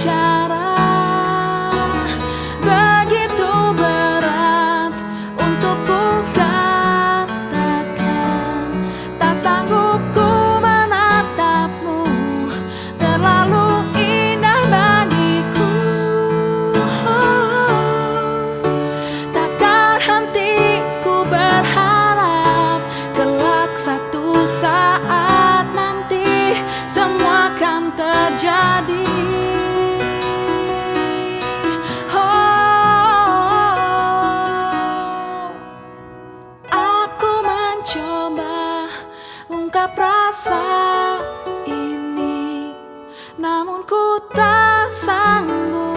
Cara begitu berat untuk ku katakan tak sanggup ku menatapmu terlalu indah bagiku oh, takkan henti ku berharap kelak satu saat nanti semua akan terjadi. namun ku tak sanggup.